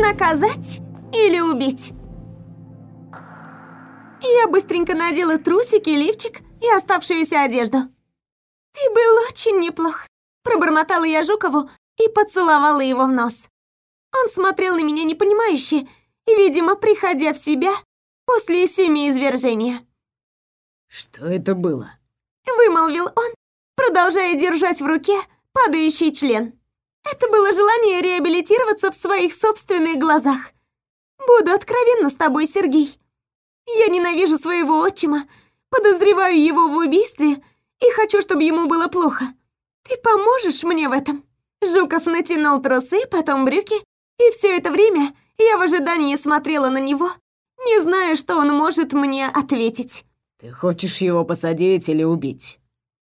Наказать или убить? Я быстренько надела трусики, лифчик и оставшуюся одежду. «Ты был очень неплох», — пробормотала я Жукову и поцеловала его в нос. Он смотрел на меня непонимающе, видимо, приходя в себя после семиизвержения. «Что это было?» — вымолвил он, продолжая держать в руке падающий член. Это было желание реабилитироваться в своих собственных глазах. Буду откровенна с тобой, Сергей. Я ненавижу своего отчима, подозреваю его в убийстве и хочу, чтобы ему было плохо. Ты поможешь мне в этом?» Жуков натянул трусы, потом брюки, и все это время я в ожидании смотрела на него, не зная, что он может мне ответить. «Ты хочешь его посадить или убить?»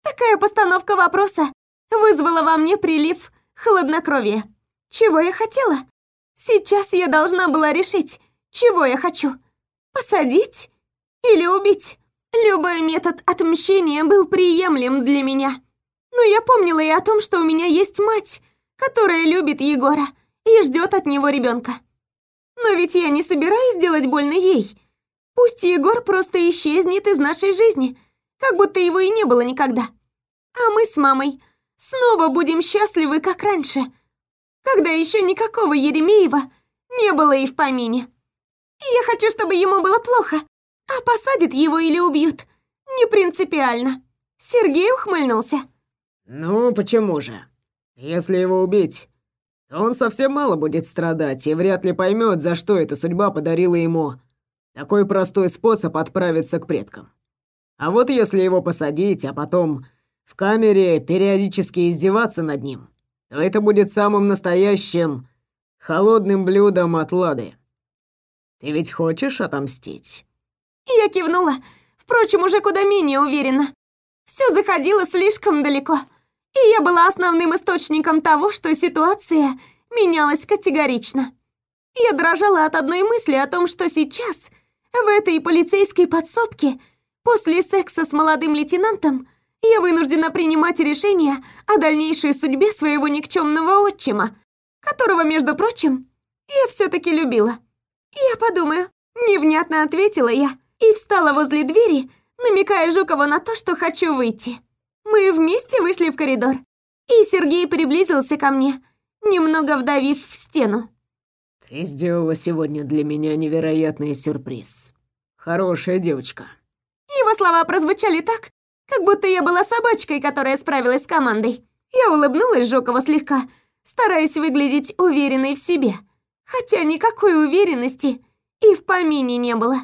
Такая постановка вопроса вызвала во мне прилив хладнокровия. Чего я хотела? Сейчас я должна была решить, чего я хочу. Посадить или убить? Любой метод отмщения был приемлем для меня. Но я помнила и о том, что у меня есть мать, которая любит Егора и ждет от него ребенка. Но ведь я не собираюсь делать больно ей. Пусть Егор просто исчезнет из нашей жизни, как будто его и не было никогда. А мы с мамой снова будем счастливы, как раньше, когда еще никакого Еремеева не было и в помине. Я хочу, чтобы ему было плохо, а посадят его или убьют. Не принципиально. Сергей ухмыльнулся. Ну, почему же? Если его убить, он совсем мало будет страдать и вряд ли поймет, за что эта судьба подарила ему такой простой способ отправиться к предкам. А вот если его посадить, а потом в камере периодически издеваться над ним, то это будет самым настоящим холодным блюдом от Лады. Ты ведь хочешь отомстить?» Я кивнула, впрочем, уже куда менее уверенно. Все заходило слишком далеко, и я была основным источником того, что ситуация менялась категорично. Я дрожала от одной мысли о том, что сейчас, в этой полицейской подсобке, после секса с молодым лейтенантом, я вынуждена принимать решение о дальнейшей судьбе своего никчемного отчима, которого, между прочим, я все-таки любила. «Я подумаю», — невнятно ответила я и встала возле двери, намекая Жукову на то, что хочу выйти. Мы вместе вышли в коридор, и Сергей приблизился ко мне, немного вдавив в стену. «Ты сделала сегодня для меня невероятный сюрприз. Хорошая девочка». Его слова прозвучали так, как будто я была собачкой, которая справилась с командой. Я улыбнулась Жукову слегка, стараясь выглядеть уверенной в себе хотя никакой уверенности и в помине не было.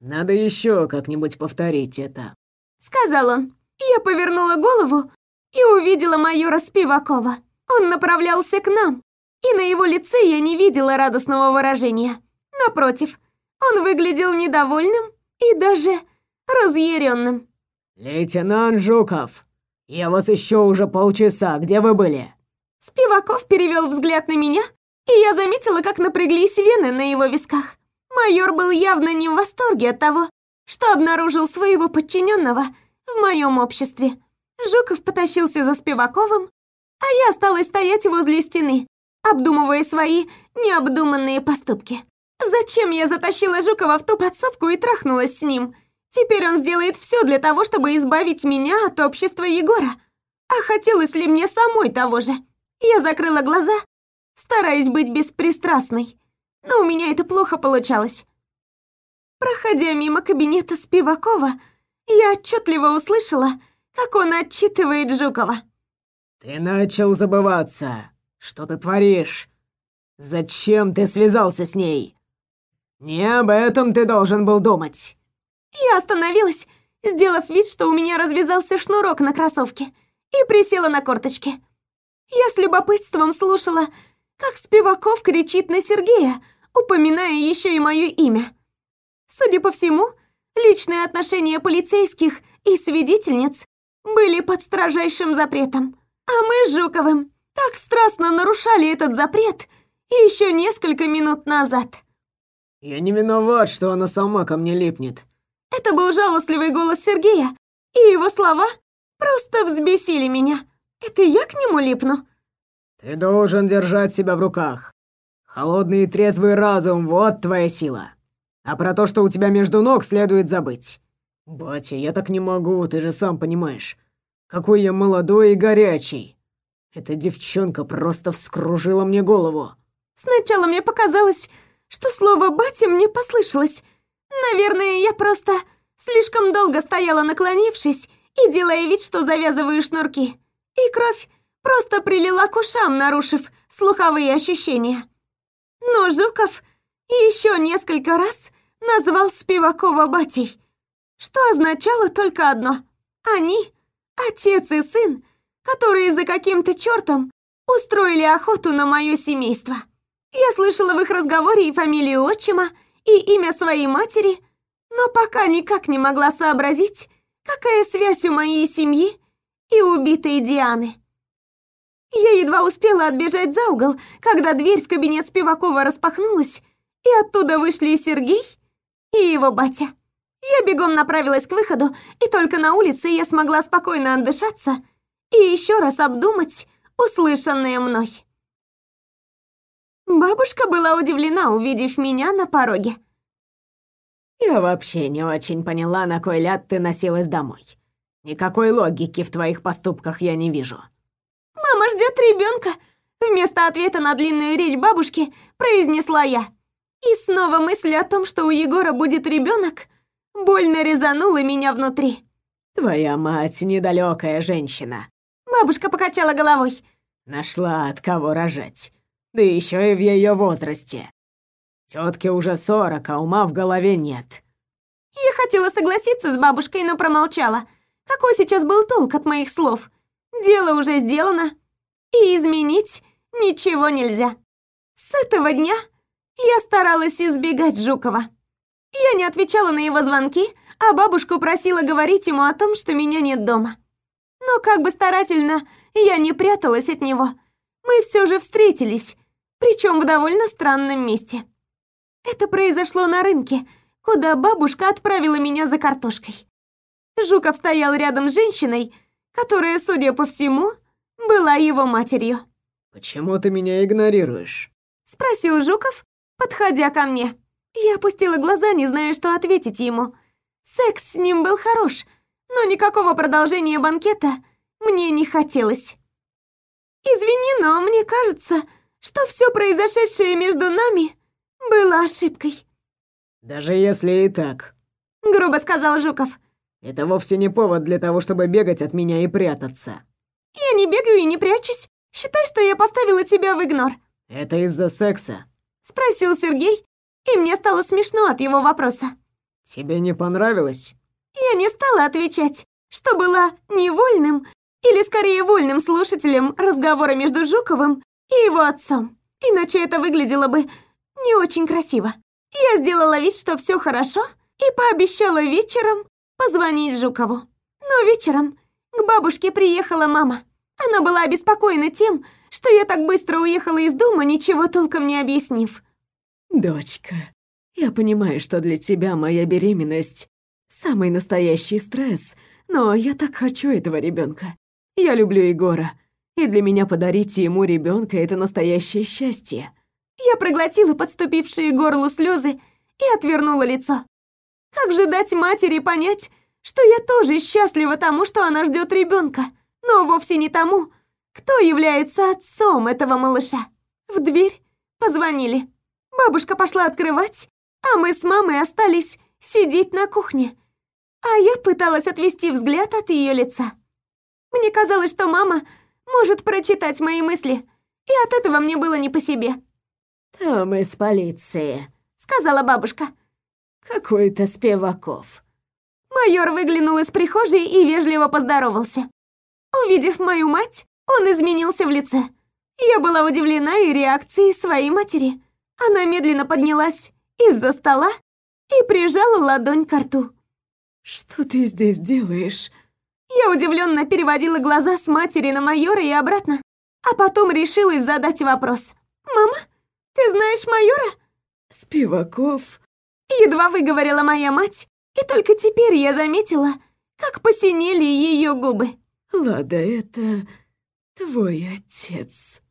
«Надо еще как-нибудь повторить это», — сказал он. Я повернула голову и увидела майора Спивакова. Он направлялся к нам, и на его лице я не видела радостного выражения. Напротив, он выглядел недовольным и даже разъяренным. «Лейтенант Жуков, я вас еще уже полчаса, где вы были?» Спиваков перевел взгляд на меня и я заметила, как напряглись вены на его висках. Майор был явно не в восторге от того, что обнаружил своего подчиненного в моем обществе. Жуков потащился за Спиваковым, а я осталась стоять возле стены, обдумывая свои необдуманные поступки. Зачем я затащила Жукова в ту подсобку и трахнулась с ним? Теперь он сделает все для того, чтобы избавить меня от общества Егора. А хотелось ли мне самой того же? Я закрыла глаза стараясь быть беспристрастной, но у меня это плохо получалось. Проходя мимо кабинета Спивакова, я отчетливо услышала, как он отчитывает Жукова. «Ты начал забываться. Что ты творишь? Зачем ты связался с ней? Не об этом ты должен был думать». Я остановилась, сделав вид, что у меня развязался шнурок на кроссовке, и присела на корточки. Я с любопытством слушала, как Спиваков кричит на Сергея, упоминая еще и мое имя. Судя по всему, личные отношения полицейских и свидетельниц были под строжайшим запретом. А мы с Жуковым так страстно нарушали этот запрет еще несколько минут назад. «Я не виноват, что она сама ко мне липнет». Это был жалостливый голос Сергея, и его слова просто взбесили меня. Это я к нему липну? «Ты должен держать себя в руках. Холодный и трезвый разум — вот твоя сила. А про то, что у тебя между ног, следует забыть. Батя, я так не могу, ты же сам понимаешь. Какой я молодой и горячий. Эта девчонка просто вскружила мне голову. Сначала мне показалось, что слово «батя» мне послышалось. Наверное, я просто слишком долго стояла наклонившись и делая вид, что завязываю шнурки. И кровь просто прилила к ушам, нарушив слуховые ощущения. Но Жуков еще несколько раз назвал Спивакова батей, что означало только одно. Они — отец и сын, которые за каким-то чертом устроили охоту на мое семейство. Я слышала в их разговоре и фамилию отчима, и имя своей матери, но пока никак не могла сообразить, какая связь у моей семьи и убитой Дианы. Я едва успела отбежать за угол, когда дверь в кабинет Спивакова распахнулась, и оттуда вышли Сергей и его батя. Я бегом направилась к выходу, и только на улице я смогла спокойно отдышаться и еще раз обдумать услышанное мной. Бабушка была удивлена, увидев меня на пороге. «Я вообще не очень поняла, на кой ляд ты носилась домой. Никакой логики в твоих поступках я не вижу». «Мама ждет ребенка», вместо ответа на длинную речь бабушки произнесла я. И снова мысль о том, что у Егора будет ребенок, больно резанула меня внутри. «Твоя мать недалекая женщина», Бабушка покачала головой. Нашла от кого рожать. Да еще и в ее возрасте. Тетке уже сорок, а ума в голове нет. Я хотела согласиться с бабушкой, но промолчала. Какой сейчас был толк от моих слов? Дело уже сделано, и изменить ничего нельзя. С этого дня я старалась избегать Жукова. Я не отвечала на его звонки, а бабушку просила говорить ему о том, что меня нет дома. Но как бы старательно я не пряталась от него, мы все же встретились, причем в довольно странном месте. Это произошло на рынке, куда бабушка отправила меня за картошкой. Жуков стоял рядом с женщиной, которая, судя по всему, была его матерью. «Почему ты меня игнорируешь?» — спросил Жуков, подходя ко мне. Я опустила глаза, не зная, что ответить ему. Секс с ним был хорош, но никакого продолжения банкета мне не хотелось. Извини, но мне кажется, что все произошедшее между нами было ошибкой. Даже если и так, грубо сказал Жуков. Это вовсе не повод для того, чтобы бегать от меня и прятаться. Я не бегаю и не прячусь. Считай, что я поставила тебя в игнор. Это из-за секса? Спросил Сергей, и мне стало смешно от его вопроса. Тебе не понравилось? Я не стала отвечать, что была невольным или скорее вольным слушателем разговора между Жуковым и его отцом. Иначе это выглядело бы не очень красиво. Я сделала вид, что все хорошо, и пообещала вечером позвонить Жукову. Но вечером к бабушке приехала мама. Она была обеспокоена тем, что я так быстро уехала из дома, ничего толком не объяснив. «Дочка, я понимаю, что для тебя моя беременность Самый настоящий стресс, но я так хочу этого ребенка. Я люблю Егора, и для меня подарить ему ребенка это настоящее счастье. Я проглотила подступившие горлу слезы и отвернула лицо. Как же дать матери понять, что я тоже счастлива тому, что она ждет ребенка, но вовсе не тому, кто является отцом этого малыша. В дверь позвонили. Бабушка пошла открывать, а мы с мамой остались сидеть на кухне а я пыталась отвести взгляд от ее лица. Мне казалось, что мама может прочитать мои мысли, и от этого мне было не по себе. «Там из полиции», — сказала бабушка. «Какой-то Спиваков». Майор выглянул из прихожей и вежливо поздоровался. Увидев мою мать, он изменился в лице. Я была удивлена и реакцией своей матери. Она медленно поднялась из-за стола и прижала ладонь к рту. «Что ты здесь делаешь?» Я удивленно переводила глаза с матери на майора и обратно, а потом решилась задать вопрос. «Мама, ты знаешь майора?» «Спиваков?» Едва выговорила моя мать, и только теперь я заметила, как посинели ее губы. «Лада, это твой отец».